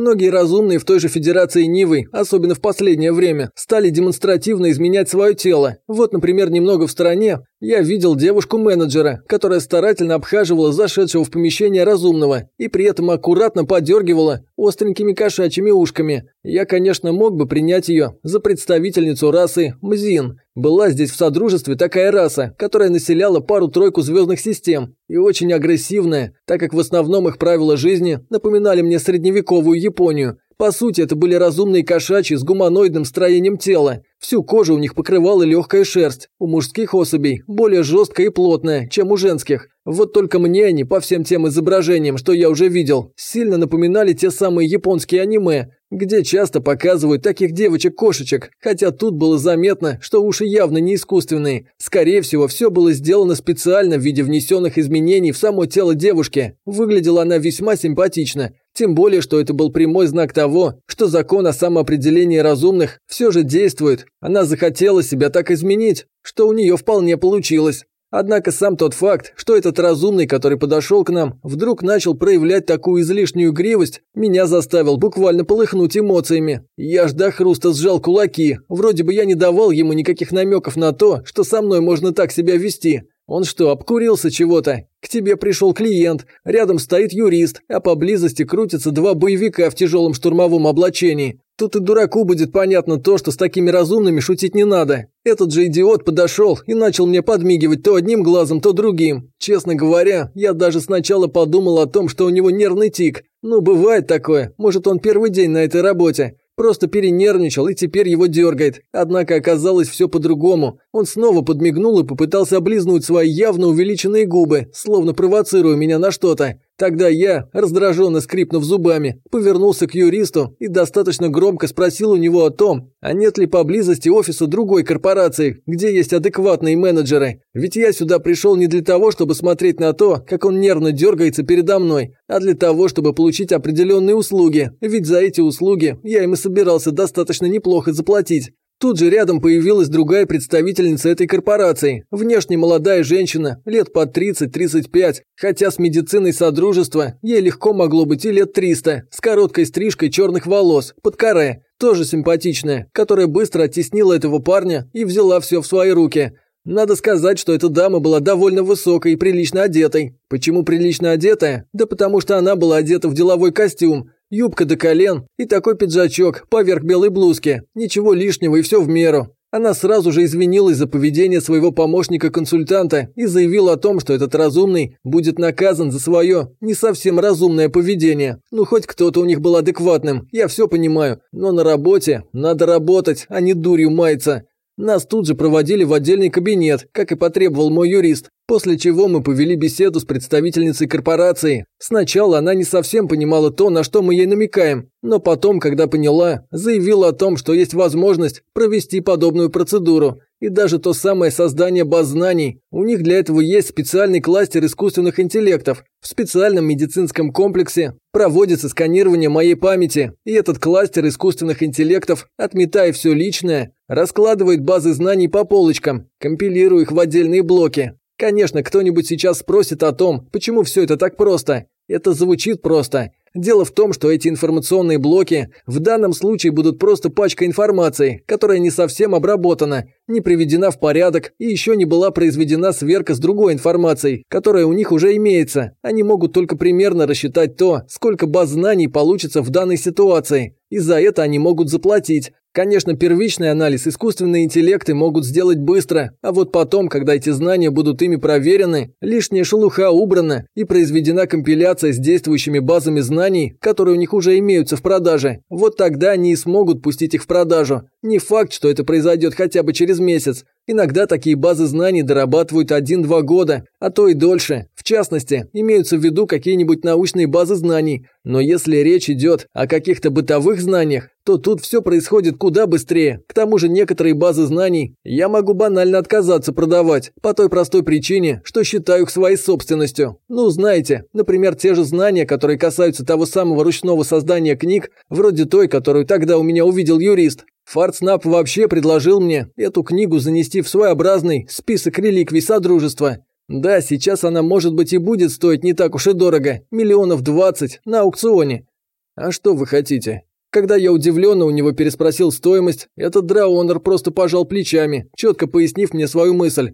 Многие разумные в той же Федерации Нивы, особенно в последнее время, стали демонстративно изменять свое тело. Вот, например, немного в стороне я видел девушку-менеджера, которая старательно обхаживала зашедшего в помещение разумного и при этом аккуратно подергивала остренькими кошачьими ушками. Я, конечно, мог бы принять ее за представительницу расы Мзин. Была здесь в Содружестве такая раса, которая населяла пару-тройку звездных систем и очень агрессивная, так как в основном их правила жизни напоминали мне средневековую Японию. По сути, это были разумные кошачьи с гуманоидным строением тела. Всю кожу у них покрывала легкая шерсть. У мужских особей более жесткая и плотная, чем у женских. Вот только мне они, по всем тем изображениям, что я уже видел, сильно напоминали те самые японские аниме, где часто показывают таких девочек-кошечек, хотя тут было заметно, что уши явно не искусственные. Скорее всего, все было сделано специально в виде внесенных изменений в само тело девушки. Выглядела она весьма симпатично, тем более, что это был прямой знак того, что закон о самоопределении разумных все же действует. Она захотела себя так изменить, что у нее вполне получилось. Однако сам тот факт, что этот разумный, который подошел к нам, вдруг начал проявлять такую излишнюю игривость, меня заставил буквально полыхнуть эмоциями. Я ж до хруста сжал кулаки, вроде бы я не давал ему никаких намеков на то, что со мной можно так себя вести. Он что, обкурился чего-то? К тебе пришел клиент, рядом стоит юрист, а поблизости крутятся два боевика в тяжелом штурмовом облачении. Тут и дураку будет понятно то, что с такими разумными шутить не надо. Этот же идиот подошел и начал мне подмигивать то одним глазом, то другим. Честно говоря, я даже сначала подумал о том, что у него нервный тик. Ну, бывает такое, может он первый день на этой работе. Просто перенервничал и теперь его дергает. Однако оказалось все по-другому. Он снова подмигнул и попытался облизнуть свои явно увеличенные губы, словно провоцируя меня на что-то. Тогда я, раздраженно скрипнув зубами, повернулся к юристу и достаточно громко спросил у него о том, а нет ли поблизости офиса другой корпорации, где есть адекватные менеджеры. Ведь я сюда пришел не для того, чтобы смотреть на то, как он нервно дергается передо мной, а для того, чтобы получить определенные услуги, ведь за эти услуги я им и собирался достаточно неплохо заплатить. Тут же рядом появилась другая представительница этой корпорации, внешне молодая женщина, лет по 30-35, хотя с медициной Содружества ей легко могло быть и лет 300, с короткой стрижкой черных волос, под каре, тоже симпатичная, которая быстро оттеснила этого парня и взяла все в свои руки. Надо сказать, что эта дама была довольно высокой и прилично одетой. Почему прилично одетая? Да потому что она была одета в деловой костюм, Юбка до колен и такой пиджачок поверх белой блузки. Ничего лишнего и все в меру. Она сразу же извинилась за поведение своего помощника-консультанта и заявила о том, что этот разумный будет наказан за свое не совсем разумное поведение. Ну, хоть кто-то у них был адекватным, я все понимаю, но на работе надо работать, а не дурью маяться. Нас тут же проводили в отдельный кабинет, как и потребовал мой юрист, после чего мы повели беседу с представительницей корпорации. Сначала она не совсем понимала то, на что мы ей намекаем, но потом, когда поняла, заявила о том, что есть возможность провести подобную процедуру. И даже то самое создание баз знаний. У них для этого есть специальный кластер искусственных интеллектов. В специальном медицинском комплексе проводится сканирование моей памяти, и этот кластер искусственных интеллектов, отметая все личное, раскладывает базы знаний по полочкам, компилируя их в отдельные блоки. Конечно, кто-нибудь сейчас спросит о том, почему все это так просто. Это звучит просто. Дело в том, что эти информационные блоки в данном случае будут просто пачка информации, которая не совсем обработана, не приведена в порядок и еще не была произведена сверка с другой информацией, которая у них уже имеется. Они могут только примерно рассчитать то, сколько баз знаний получится в данной ситуации, и за это они могут заплатить. Конечно, первичный анализ искусственные интеллекты могут сделать быстро, а вот потом, когда эти знания будут ими проверены, лишняя шелуха убрана и произведена компиляция с действующими базами знаний, которые у них уже имеются в продаже, вот тогда они и смогут пустить их в продажу. Не факт, что это произойдет хотя бы через месяц. Иногда такие базы знаний дорабатывают один-два года, а то и дольше. В частности, имеются в виду какие-нибудь научные базы знаний. Но если речь идет о каких-то бытовых знаниях, то тут все происходит куда быстрее. К тому же некоторые базы знаний я могу банально отказаться продавать, по той простой причине, что считаю их своей собственностью. Ну, знаете, например, те же знания, которые касаются того самого ручного создания книг, вроде той, которую тогда у меня увидел юрист. Фартснап вообще предложил мне эту книгу занести в своеобразный список реликвий Содружества. Да, сейчас она, может быть, и будет стоить не так уж и дорого, миллионов двадцать на аукционе. А что вы хотите? Когда я удивленно у него переспросил стоимость, этот драонер просто пожал плечами, четко пояснив мне свою мысль.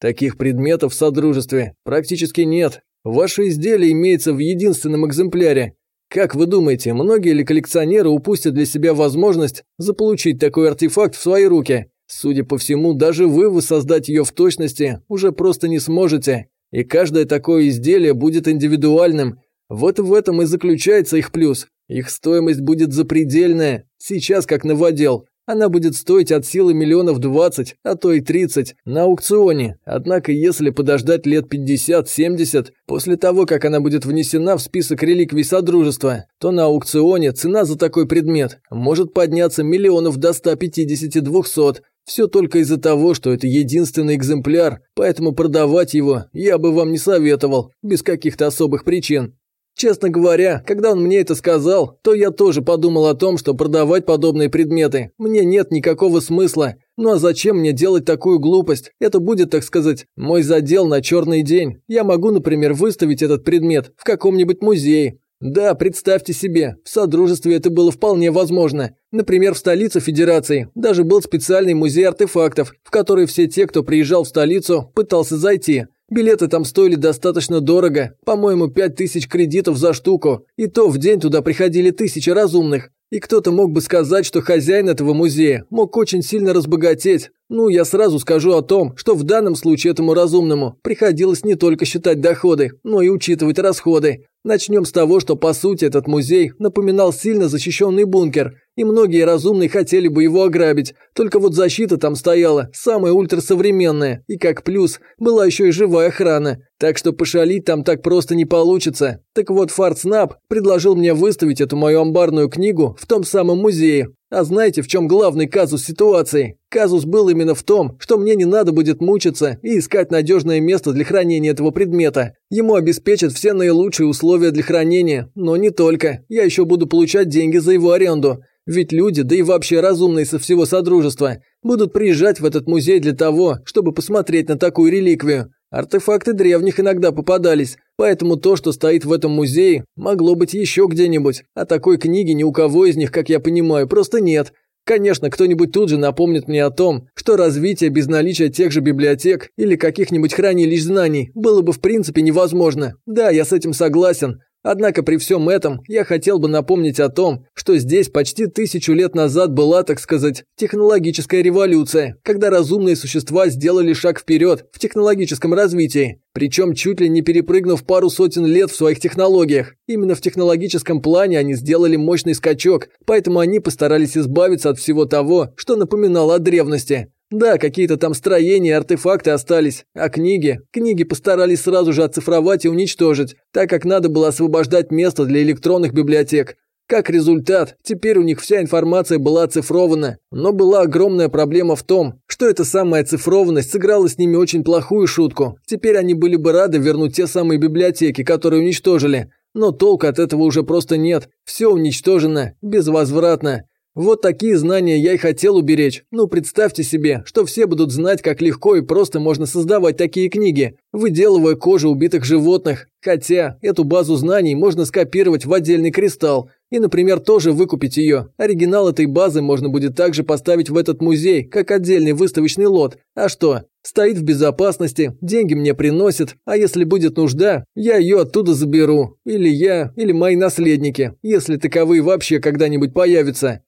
Таких предметов в Содружестве практически нет. Ваше изделие имеется в единственном экземпляре. Как вы думаете, многие ли коллекционеры упустят для себя возможность заполучить такой артефакт в свои руки? Судя по всему, даже вы воссоздать ее в точности уже просто не сможете. И каждое такое изделие будет индивидуальным. Вот в этом и заключается их плюс. Их стоимость будет запредельная. Сейчас как новодел. Она будет стоить от силы миллионов двадцать, а то и тридцать на аукционе. Однако, если подождать лет 50-70, после того, как она будет внесена в список реликвий Содружества, то на аукционе цена за такой предмет может подняться миллионов до 150-200. Все только из-за того, что это единственный экземпляр, поэтому продавать его я бы вам не советовал, без каких-то особых причин. Честно говоря, когда он мне это сказал, то я тоже подумал о том, что продавать подобные предметы мне нет никакого смысла. Ну а зачем мне делать такую глупость? Это будет, так сказать, мой задел на черный день. Я могу, например, выставить этот предмет в каком-нибудь музее. Да, представьте себе, в Содружестве это было вполне возможно. Например, в столице Федерации даже был специальный музей артефактов, в который все те, кто приезжал в столицу, пытался зайти. Билеты там стоили достаточно дорого, по-моему, пять тысяч кредитов за штуку, и то в день туда приходили тысячи разумных. И кто-то мог бы сказать, что хозяин этого музея мог очень сильно разбогатеть. Ну, я сразу скажу о том, что в данном случае этому разумному приходилось не только считать доходы, но и учитывать расходы. Начнем с того, что по сути этот музей напоминал сильно защищенный бункер, и многие разумные хотели бы его ограбить, только вот защита там стояла самая ультрасовременная, и как плюс была еще и живая охрана, так что пошалить там так просто не получится. Так вот Фартснап предложил мне выставить эту мою амбарную книгу в том самом музее, а знаете, в чем главный казус ситуации? Казус был именно в том, что мне не надо будет мучиться и искать надежное место для хранения этого предмета. Ему обеспечат все наилучшие условия для хранения, но не только. Я еще буду получать деньги за его аренду. Ведь люди, да и вообще разумные со всего Содружества, будут приезжать в этот музей для того, чтобы посмотреть на такую реликвию. Артефакты древних иногда попадались, поэтому то, что стоит в этом музее, могло быть еще где-нибудь, а такой книги ни у кого из них, как я понимаю, просто нет. Конечно, кто-нибудь тут же напомнит мне о том, что развитие без наличия тех же библиотек или каких-нибудь хранилищ знаний было бы в принципе невозможно. Да, я с этим согласен, Однако при всем этом я хотел бы напомнить о том, что здесь почти тысячу лет назад была, так сказать, технологическая революция, когда разумные существа сделали шаг вперед в технологическом развитии, причем чуть ли не перепрыгнув пару сотен лет в своих технологиях. Именно в технологическом плане они сделали мощный скачок, поэтому они постарались избавиться от всего того, что напоминало о древности. Да, какие-то там строения, артефакты остались, а книги? Книги постарались сразу же оцифровать и уничтожить, так как надо было освобождать место для электронных библиотек. Как результат, теперь у них вся информация была оцифрована, но была огромная проблема в том, что эта самая оцифрованность сыграла с ними очень плохую шутку. Теперь они были бы рады вернуть те самые библиотеки, которые уничтожили. Но толка от этого уже просто нет. Все уничтожено, безвозвратно. Вот такие знания я и хотел уберечь. Ну, представьте себе, что все будут знать, как легко и просто можно создавать такие книги, выделывая кожу убитых животных. Хотя, эту базу знаний можно скопировать в отдельный кристалл. И, например, тоже выкупить ее. Оригинал этой базы можно будет также поставить в этот музей, как отдельный выставочный лот. А что? Стоит в безопасности, деньги мне приносит, а если будет нужда, я ее оттуда заберу. Или я, или мои наследники, если таковые вообще когда-нибудь появятся.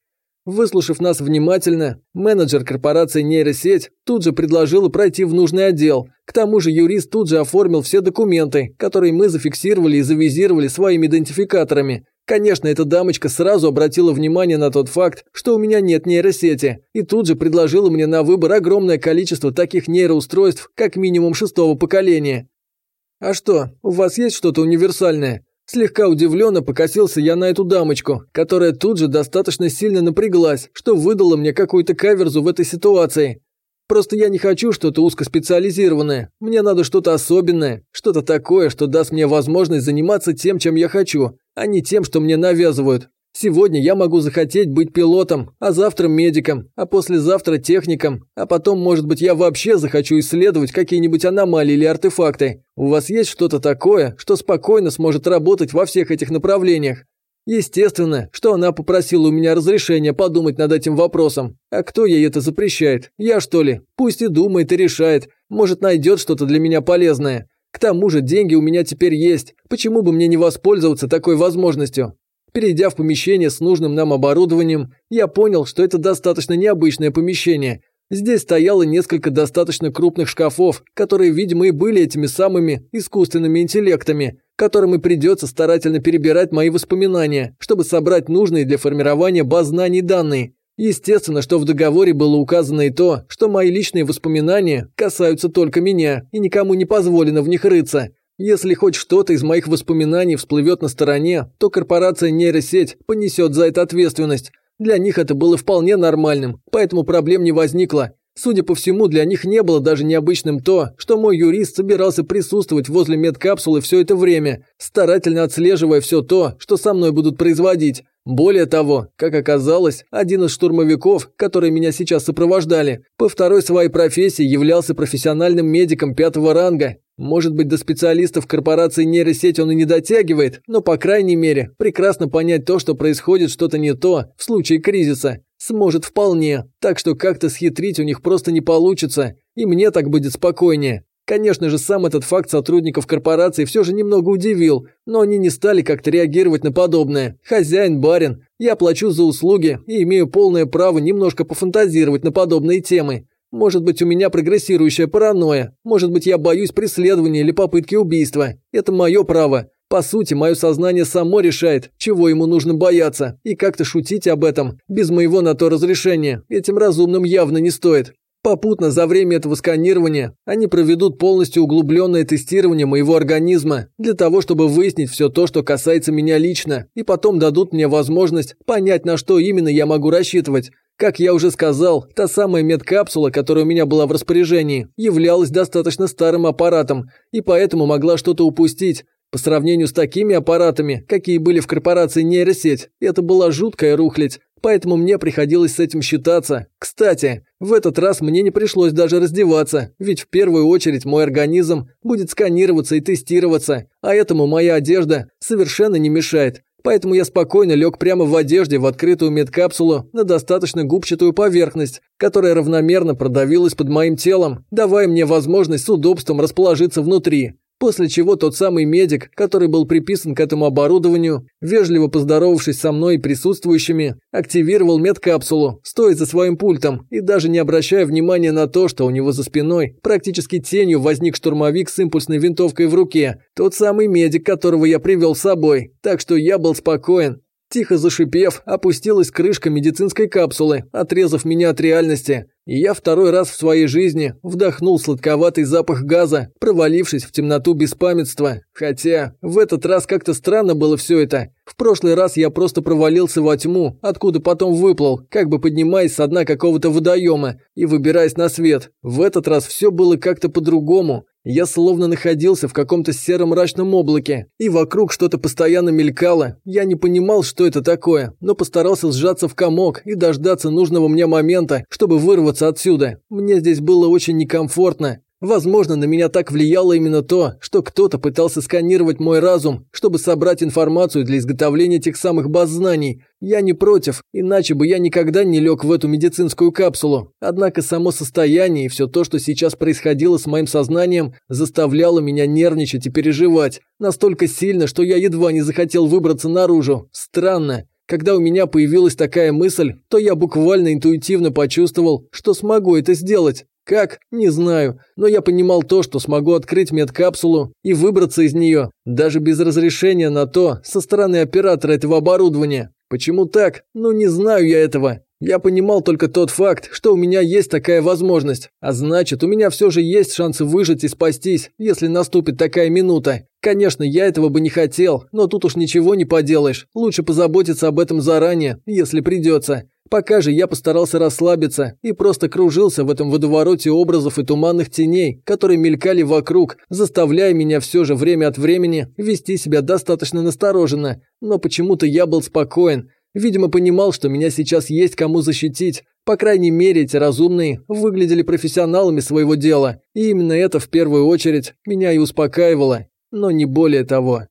Выслушав нас внимательно, менеджер корпорации «Нейросеть» тут же предложил пройти в нужный отдел. К тому же юрист тут же оформил все документы, которые мы зафиксировали и завизировали своими идентификаторами. Конечно, эта дамочка сразу обратила внимание на тот факт, что у меня нет нейросети, и тут же предложила мне на выбор огромное количество таких нейроустройств, как минимум шестого поколения. «А что, у вас есть что-то универсальное?» Слегка удивленно покосился я на эту дамочку, которая тут же достаточно сильно напряглась, что выдала мне какую-то каверзу в этой ситуации. Просто я не хочу что-то узкоспециализированное. Мне надо что-то особенное, что-то такое, что даст мне возможность заниматься тем, чем я хочу, а не тем, что мне навязывают. Сегодня я могу захотеть быть пилотом, а завтра медиком, а послезавтра техником, а потом, может быть, я вообще захочу исследовать какие-нибудь аномалии или артефакты. У вас есть что-то такое, что спокойно сможет работать во всех этих направлениях? Естественно, что она попросила у меня разрешения подумать над этим вопросом. А кто ей это запрещает? Я что ли? Пусть и думает и решает. Может, найдет что-то для меня полезное. К тому же деньги у меня теперь есть. Почему бы мне не воспользоваться такой возможностью? Перейдя в помещение с нужным нам оборудованием, я понял, что это достаточно необычное помещение. Здесь стояло несколько достаточно крупных шкафов, которые, видимо, и были этими самыми искусственными интеллектами, которым и придется старательно перебирать мои воспоминания, чтобы собрать нужные для формирования баз знаний данные. Естественно, что в договоре было указано и то, что мои личные воспоминания касаются только меня, и никому не позволено в них рыться. Если хоть что-то из моих воспоминаний всплывет на стороне, то корпорация нейросеть понесет за это ответственность. Для них это было вполне нормальным, поэтому проблем не возникло. Судя по всему, для них не было даже необычным то, что мой юрист собирался присутствовать возле медкапсулы все это время, старательно отслеживая все то, что со мной будут производить. Более того, как оказалось, один из штурмовиков, которые меня сейчас сопровождали, по второй своей профессии являлся профессиональным медиком пятого ранга. Может быть, до специалистов корпорации нейросеть он и не дотягивает, но, по крайней мере, прекрасно понять то, что происходит что-то не то в случае кризиса. Сможет вполне, так что как-то схитрить у них просто не получится, и мне так будет спокойнее. Конечно же, сам этот факт сотрудников корпорации все же немного удивил, но они не стали как-то реагировать на подобное. Хозяин, барин, я плачу за услуги и имею полное право немножко пофантазировать на подобные темы. Может быть, у меня прогрессирующая паранойя, может быть, я боюсь преследования или попытки убийства. Это мое право. По сути, мое сознание само решает, чего ему нужно бояться, и как-то шутить об этом, без моего на то разрешения, этим разумным явно не стоит. Попутно за время этого сканирования они проведут полностью углубленное тестирование моего организма для того, чтобы выяснить все то, что касается меня лично, и потом дадут мне возможность понять, на что именно я могу рассчитывать. Как я уже сказал, та самая медкапсула, которая у меня была в распоряжении, являлась достаточно старым аппаратом, и поэтому могла что-то упустить, по сравнению с такими аппаратами, какие были в корпорации нейросеть, это была жуткая рухлядь, поэтому мне приходилось с этим считаться. Кстати, в этот раз мне не пришлось даже раздеваться, ведь в первую очередь мой организм будет сканироваться и тестироваться, а этому моя одежда совершенно не мешает. Поэтому я спокойно лег прямо в одежде в открытую медкапсулу на достаточно губчатую поверхность, которая равномерно продавилась под моим телом, давая мне возможность с удобством расположиться внутри. После чего тот самый медик, который был приписан к этому оборудованию, вежливо поздоровавшись со мной и присутствующими, активировал медкапсулу, стоя за своим пультом и даже не обращая внимания на то, что у него за спиной практически тенью возник штурмовик с импульсной винтовкой в руке, тот самый медик, которого я привел с собой, так что я был спокоен. Тихо зашипев, опустилась крышка медицинской капсулы, отрезав меня от реальности. И я второй раз в своей жизни вдохнул сладковатый запах газа, провалившись в темноту беспамятства. Хотя, в этот раз как-то странно было все это. В прошлый раз я просто провалился во тьму, откуда потом выплыл, как бы поднимаясь с дна какого-то водоема и выбираясь на свет. В этот раз все было как-то по-другому. Я словно находился в каком-то сером мрачном облаке, и вокруг что-то постоянно мелькало. Я не понимал, что это такое, но постарался сжаться в комок и дождаться нужного мне момента, чтобы вырваться отсюда. Мне здесь было очень некомфортно. Возможно, на меня так влияло именно то, что кто-то пытался сканировать мой разум, чтобы собрать информацию для изготовления тех самых баз знаний. Я не против, иначе бы я никогда не лег в эту медицинскую капсулу. Однако само состояние и все то, что сейчас происходило с моим сознанием, заставляло меня нервничать и переживать. Настолько сильно, что я едва не захотел выбраться наружу. Странно. Когда у меня появилась такая мысль, то я буквально интуитивно почувствовал, что смогу это сделать. Как? Не знаю, но я понимал то, что смогу открыть медкапсулу и выбраться из нее, даже без разрешения на то со стороны оператора этого оборудования. Почему так? Ну не знаю я этого. Я понимал только тот факт, что у меня есть такая возможность, а значит, у меня все же есть шансы выжить и спастись, если наступит такая минута. Конечно, я этого бы не хотел, но тут уж ничего не поделаешь. Лучше позаботиться об этом заранее, если придется. Пока же я постарался расслабиться и просто кружился в этом водовороте образов и туманных теней, которые мелькали вокруг, заставляя меня все же время от времени вести себя достаточно настороженно. Но почему-то я был спокоен. Видимо, понимал, что меня сейчас есть кому защитить. По крайней мере, эти разумные выглядели профессионалами своего дела. И именно это в первую очередь меня и успокаивало. Но не более того.